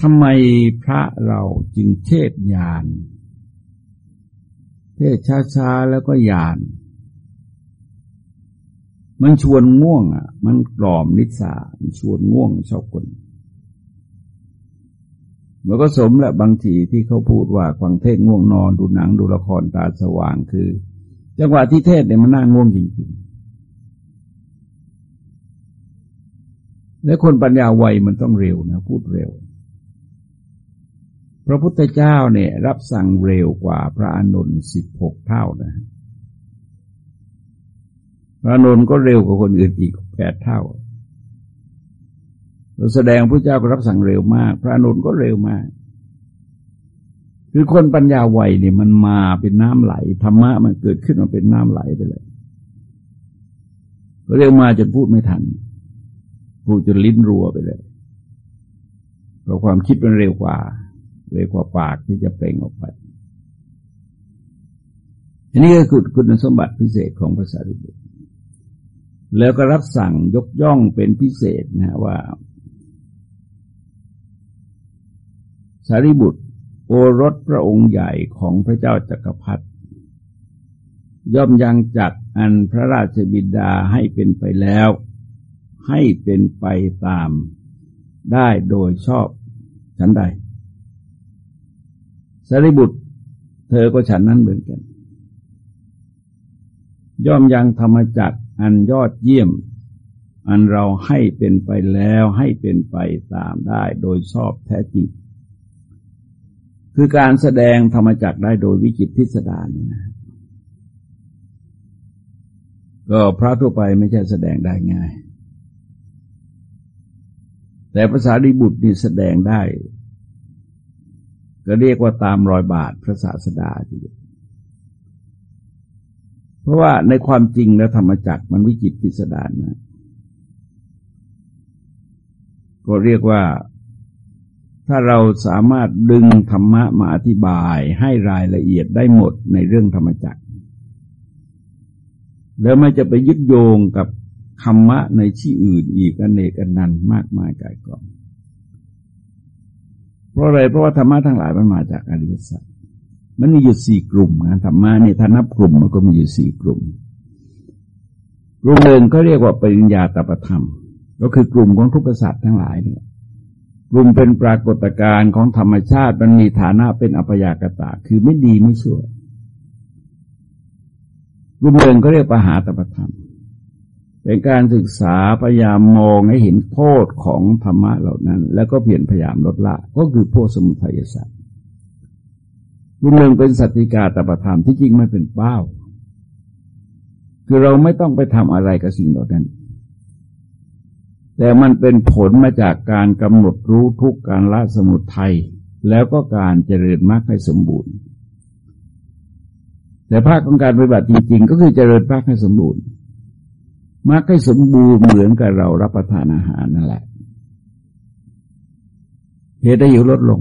ทำไมพระเราจึงเทศยาน เทศช้าๆแล้วก็ยาน มันชวนง่วงอะ มันกล่อมนิสามันชวนง่วงชอบคนมันก็สมแหละบางทีที่เขาพูดว่าฟังเทศง่วงนอนดูหนังดูละครตาสว่างคือ จังหวะที่เทศเนี่ยมันน่าง่วงจริงๆ และคนปัญญาไวมันต้องเร็วนะ พูดเร็ว พระพุทธเจ้าเนี่ย รับสั่งเร็วกว่าพระอนุนสิบหกเท่านะ พระอนุนก็เร็วกว่าคนอื่นอีกแปดเท่าเราแสดงพระเจ้าก็รับสั่งเร็วมาก พระอนุนก็เร็วมาก คือคนปัญญาไวเนี่ยมันมาเป็นน้ำไหลธรรมะมันเกิดขึ้นมาเป็นน้ำไหลไปเลยก็เร็วมาจนพูดไม่ทัน พูดจนลิ้นรัวไปเลยเพราะความคิดมันเร็วกว่า เร็วกว่าปากที่จะเปล่งออกไป อันนี้ก็คือคุณสมบัติพิเศษของภาษาริบุตรแล้วก็รับสั่งยกย่องเป็นพิเศษนะว่า สารีบุตร โอรสพระองค์ใหญ่ของพระเจ้าจักรพรรดิย่อมยังจัดอันพระราชบิดาให้เป็นไปแล้ว ให้เป็นไปตามได้โดยชอบฉันใด สารีบุตร เธอก็ฉันนั้นเหมือนกัน ย่อมยังธรรมจักอันยอดเยี่ยม อันเราให้เป็นไปแล้วให้เป็นไปตามได้โดยชอบแท้จริงคือการแสดงธรรมจักได้โดยวิจิตพิสดารนี่นะก็พระทั่วไปไม่ใช่แสดงได้ง่าย แต่ภาษาดิบุตรนี่แสดงได้ ก็เรียกว่าตามรอยบาทพระศาสดาทีเดียวเพราะว่าในความจริงแล้วธรรมจักรมันวิจิตพิสดารนะก็เรียกว่า ถ้าเราสามารถดึงธรรมะมาอธิบายให้รายละเอียดได้หมดในเรื่องธรรมจักร แล้วไม่จะไปยึดโยงกับธรรมะในที่อื่นอีกอนเนกอันนันมากมายกายกอง เพราะอะไรเพราะว่าธรรมะทั้งหลายมันมาจากอริยสัจมันมีอยู่สี่กลุ่มนะธรรมะเนี่ยถ้านับกลุ่มมันก็มีอยู่สี่กลุ่ม กลุ่มหนึ่งก็เรียกว่าปริญญาตประธรรม ก็คือกลุ่มของทุกษัตร์ทั้งหลายเนี่ยกลุ่มเป็นปรากฏการณ์ของธรรมชาติมันมีฐานะเป็นอัปยากตะ คือไม่ดีไม่ชั่วกลุ่มหนึ่งก็เรียกปหาตประธรรม เป็นการศึกษาพยายามมองให้เห็นโทษของธรรมะเหล่านั้น แล้วก็เปลี่ยนพยายามลดละ ก็คือโพสมุทัยสัตว์กลุ่มหนึ่งเป็นสัตติกาตประธรรมที่จริงไม่เป็นเป้า คือเราไม่ต้องไปทำอะไรกับสิ่งเหล่านั้น แต่มันเป็นผลมาจากการกำหนดรู้ทุกการละสมุทัยแล้วก็การเจริญมรรคให้สมบูรณ์ แต่ภาคของการปฏิบัติจริง ๆ ก็คือเจริญภาคให้สมบูรณ์ มรรคให้สมบูรณ์เหมือนกับเรารับประทานอาหารนั่นแหละ เหตุให้หิวลดลง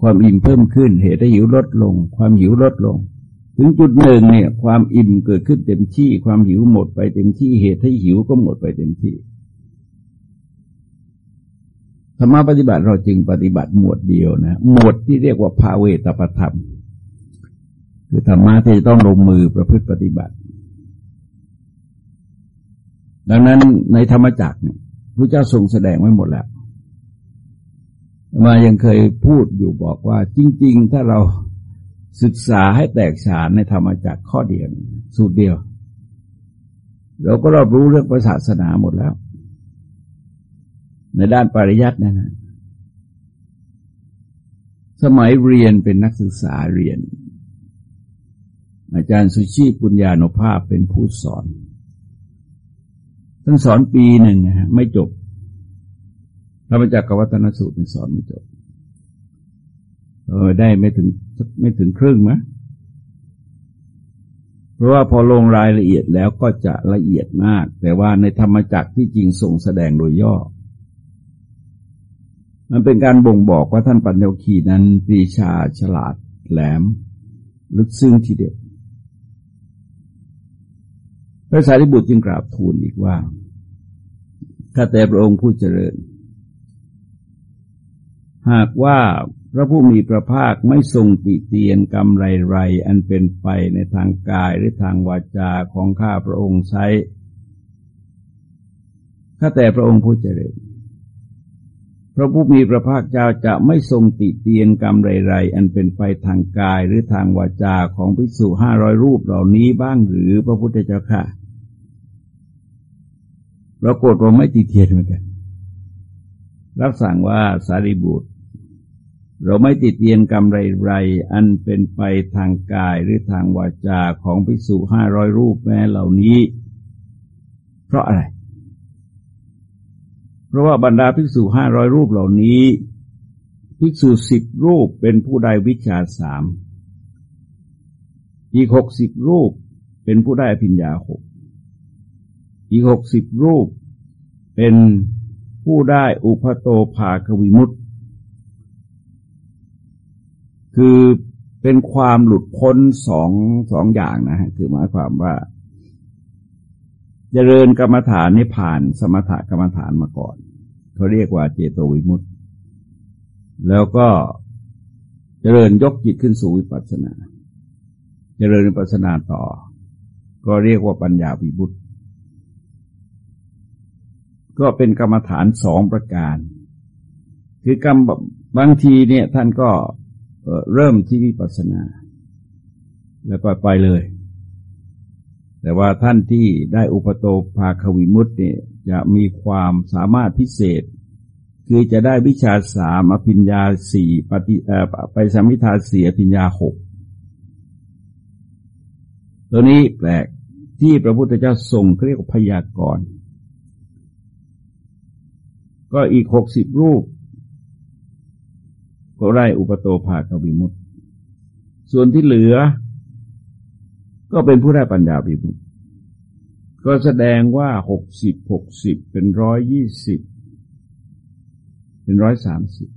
ความอิ่มเพิ่มขึ้น เหตุให้หิวลดลง ความหิวลดลง ถึงจุดหนึ่งเนี่ย ความอิ่มเกิดขึ้นเต็มที่ ความหิวหมดไปเต็มที่ เหตุให้หิวก็หมดไปเต็มที่ธรรมะปฏิบัติเราจึงปฏิบัติหมวดเดียวนะ หมวดที่เรียกว่าภาเวตปธรรม คือธรรมะที่ต้องลงมือประพฤติปฏิบัติ ดังนั้นในธรรมจักรเนี่ยพระเจ้าทรงแสดงไว้หมดแล้วมายังเคยพูดอยู่บอกว่า จริง ๆ ถ้าเราศึกษาให้แตกฉานในธรรมจักรข้อเดียว สูตรเดียว เราก็รอบรู้เรื่องศาสนาหมดแล้ว ในด้านปริยัตินะนะสมัยเรียนเป็นนักศึกษาเรียน อาจารย์สุชีปุญญาโนภาพเป็นผู้สอน ท่านสอนปีหนึ่งนะฮะไม่จบธรรมจักรวัฒนสูตรสอนไม่จบ เออได้ไม่ถึงไม่ถึงครึ่งมะเพราะว่าพอลงรายละเอียดแล้วก็จะละเอียดมาก แต่ว่าในธรรมจักรที่จริงส่งแสดงโดยย่อ มันเป็นการบ่งบอกว่าท่านปัญญคีนั้นปรีชาฉลาดแหลม ลึกซึ้งทีเดียว ระสารีบุตรจึงกราบทูลอีกว่าถ้าแต่พระองค์ผู้เจริญ หากว่าพระผู้มีพระภาคไม่ทรงติเตียนกรรมไรไรอันเป็นไปในทางกายหรือทางวาจาของข้าพระองค์ใช้ข้าแต่พระองค์ผู้เจริญ พระผู้มีพระภาคเจ้าจะไม่ทรงติเตียนกรรมไรไรอันเป็นไปทางกายหรือทางวาจาของภิกษุห้าร้อยรูปเหล่านี้บ้างหรือพระพุทธเจ้าค่ะ ปรากฏว่าไม่ติเตียนเหมือนกัน รับสั่งว่าสารีบุตร เราไม่ติดเตียนกรรมไรๆอันเป็นไปทางกายหรือทางวาจาของภิกษุห้าร้อยรูปแม้เหล่านี้ เพราะอะไร เพราะว่าบรรดาภิกษุห้าร้อยรูปเหล่านี้ ภิกษุสิบรูปเป็นผู้ได้วิชาสามอีกหกสิบรูปเป็นผู้ได้พิญญาหก อีกหกสิบรูป เป็นผู้ได้อุปโตภาควิมุตคือเป็นความหลุดพ้นสองสองอย่างนะฮะคือหมายความว่าจเจริญกรรมฐานนี่ผ่านสมถกรรมฐานมาก่อนเขาเรียกว่าเจโตวิมุตต์แล้วก็เจริญยกจิตขึ้นสู่วิปัสสนาเจริญวิปัสสนาต่อ ก็เรียกว่าปัญญาวิบุตต ก็เป็นกรรมฐานสองประการ คือกรรมบางทีเนี่ยท่านก็เริ่มที่วิปัสสนา แล้วก็ไปเลย แต่ว่าท่านที่ได้อุปโตภาควิมุตเนี่ยจะมีความสามารถพิเศษ คือจะได้วิชาสามอภิญญาสี่ปฏิไปสมิทาเสียภิญญาหกตัวนี้แปลกที่พระพุทธเจ้าทรงเรียกพยากรณ์ ก็อีกหกสิบรูป ก็ได้อุปโตภาควิมุตติ ส่วนที่เหลือ ก็เป็นผู้ได้ปัญญาวิมุตติ ก็แสดงว่าหกสิบหกสิบเป็นร้อยยี่สิบเป็นร้อยสามสิบ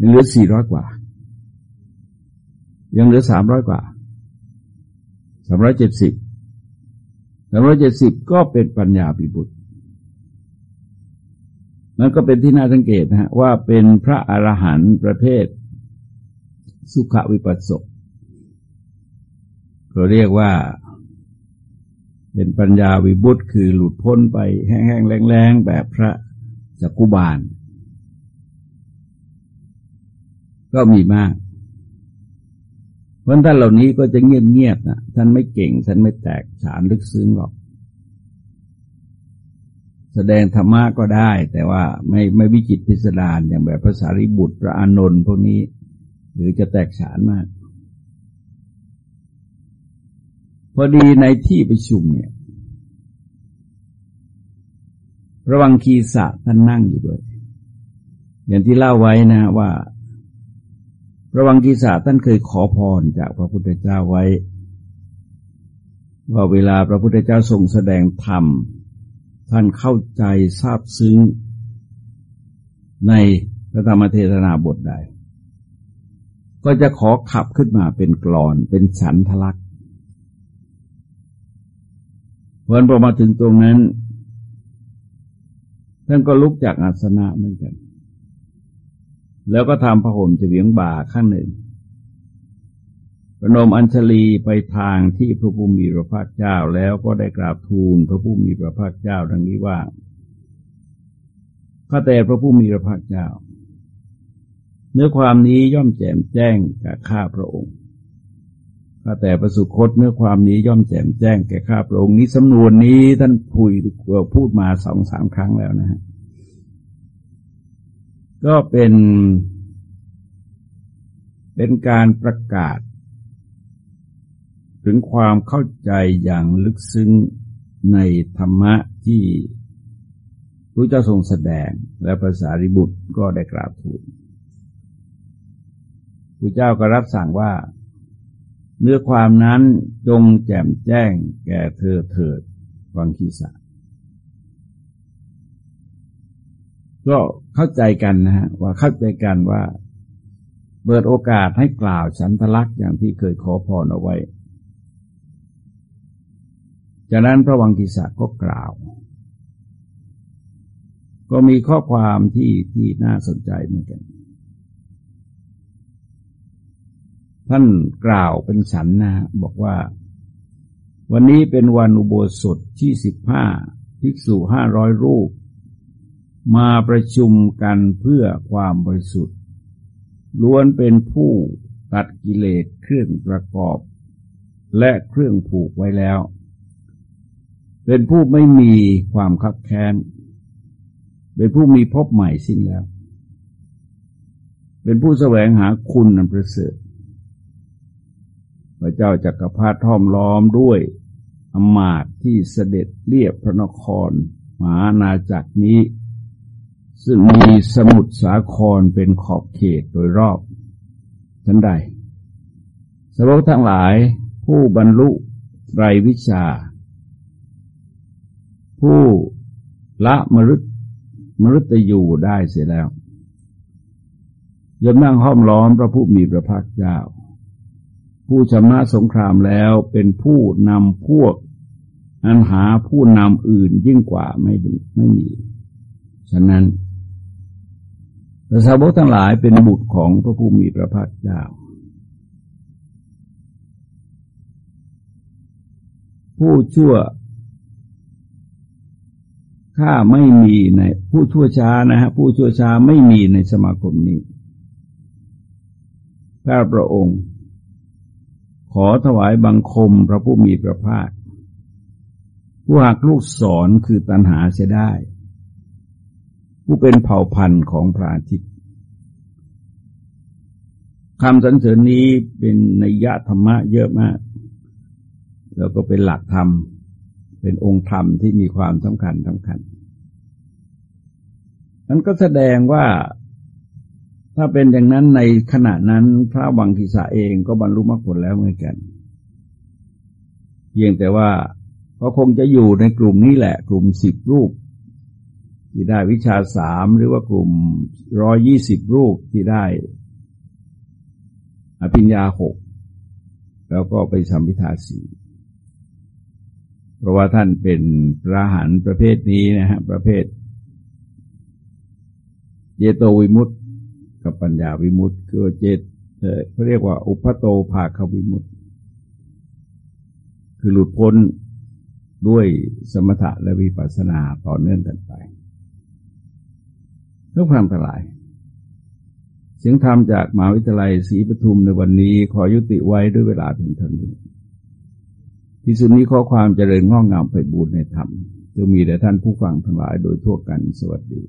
ยังเหลือสี่ร้อยกว่า ยังเหลือสามร้อยกว่าสามร้อยเจ็ดสิบสามร้อยเจ็ดสิบก็เป็นปัญญาปิบุตร นั่นก็เป็นที่น่าสังเกตนะฮะว่าเป็นพระอรหันต์ประเภท สุขวิปัสสกเขาเรียกว่า เป็นปัญญาวิบุตรคือหลุดพ้นไปแห้งๆแรงๆ แบบพระจักุบาล ก็มีมากเพราะท่านเหล่านี้ก็จะเงียบๆนะท่านไม่เก่ง ท่านไม่แตกฉานลึกซึ้งหรอก แสดงธรรมะก็ได้ แต่ว่าไม่ไม่วิจิตพิสดารอย่างแบบภาษาริบุตรพระอานนท์พวกนี้ หรือจะแตกฉานมาก พอดีในที่ประชุมเนี่ยระวังคีสะท่านนั่งอยู่ด้วย อย่างที่เล่าไว้นะว่า ระวังกีสาท่านเคยขอพรจากพระพุทธเจ้าไว้ ว่าเวลาพระพุทธเจ้าทรงแสดงธรรม ท่านเข้าใจทราบซึ้งในพระธรรมเทศนาบทใด ก็จะขอขับขึ้นมาเป็นกรอนเป็นฉันทลักษณ์วันพอมาถึงตรงนั้น ท่านก็ลุกจากอาสนะเหมือนกัน แล้วก็ทำพระห่มเฉียงบ่าข้างหนึ่ง ประนมอัญชลีไปทางที่พระผู้มีพระภาคเจ้าแล้วก็ได้กราบทูลพระผู้มีพระภาคเจ้าดังนี้ว่าข้าแต่พระผู้มีพระภาคเจ้า เนื้อความนี้ย่อมแจ่มแจ้งแก่ข้าพระองค์ข้าแต่ประสุคตเนื้อความนี้ย่อมแจ่มแจ้งแก่ข้าพระองค์นี้สำนวนนี้ท่านพูดพูดมาสองสามครั้งแล้วนะฮะก็เป็นเป็นการประกาศ ถึงความเข้าใจอย่างลึกซึ้งในธรรมะที่พระเจ้าทรงแสดงและภาษาริบุตรก็ได้กราบทูลพระเจ้าก็รับสั่งว่า เนื้อความนั้นจงแจ่มแจ้งแก่เธอเถิดวังคีสาก็เข้าใจกันนะฮะว่าเข้าใจกันว่า เปิดโอกาสให้กล่าวฉันทลักษ์อย่างที่เคยขอพรเอาไว้ จากนั้นพระวังกิสะก็กล่าว ก็มีข้อความที่ที่น่าสนใจเหมือนกัน ท่านกล่าวเป็นฉันนะบอกว่า วันนี้เป็นวันอุโบสถที่สิบห้าภิกษุห้าร้อยรูป มาประชุมกันเพื่อความบริสุทธิ์ ล้วนเป็นผู้ตัดกิเลสเครื่องประกอบ และเครื่องผูกไว้แล้ว เป็นผู้ไม่มีความคับแค้น เป็นผู้มีพบใหม่สิ้นแล้ว เป็นผู้แสวงหาคุณนันประเสริฐพระเจ้าจักรพรรดิท่อมล้อมด้วยอมาตที่เสด็จเรียบพระนครมหานาจักรนี้ ซึ่งมีสมุทรสาครเป็นขอบเขตโดยรอบฉันใดสาวกทั้งหลายผู้บรรลุไรวิชา ผู้ละมรุตมรุตยูได้เสียแล้วยมนั่งห้อมล้อมพระผู้มีพระภาคเจ้า ผู้ชำนาญสงครามแล้วเป็นผู้นำพวกอันหาผู้นำอื่นยิ่งกว่าไม่ไม่มี ฉะนั้นแต่สาวกทั้งหลายเป็นบุตรของพระผู้มีพระภาคเจ้า ผู้ชั่ว ข้าไม่มีในผู้ชั่วช้านะฮะผู้ชั่วช้าไม่มีในสมาคมนี้ข้าพระองค์ ขอถวายบังคมพระผู้มีพระภาคผู้หักลูกสอนคือตัณหาเสียได้ ผู้เป็นเผ่าพันธุ์ของพระอาทิตย์คำสรรเสริญนี้เป็นนัยยะธรรมะเยอะมาก แล้วก็เป็นหลักธรรม เป็นองค์ธรรมที่มีความสำคัญสำคัญนั้นก็แสดงว่าถ้าเป็นอย่างนั้นในขณะนั้นพระวังคิสาเองก็บรรลุมรรคผลแล้วเหมือนกัน เพียงแต่ว่าก็คงจะอยู่ในกลุ่มนี้แหละ กลุ่มสิบรูป ที่ได้วิชาสามหรือว่ากลุ่มร้อยี่สิบรูปที่ได้ อภิญญาหกแล้วก็ไปสัมพิทาสี พราะว่าท่านเป็นพระหันประเภทนี้นะฮะประเภทเจโตวิมุตต์กับปัญญาวิมุตต์คือเจตเขาเรียกว่า อุปโตภาควิมุตต์คือหลุดพ้นด้วยสมถะและวิปัสสนาต่อเนื่องกันไปเพื่อความทลาย เสียงธรรมจากมหาวิทยาลัยศรีปทุมในวันนี้ขอยุติไว้ด้วยเวลาเพียงเท่านี้ ที่สุดนี้ข้อความเจริญงอกงามไปบูรณนธรรมจะมีแด่ท่านผู้ฟังทั้งหลายโดยทั่วกันสวัสดี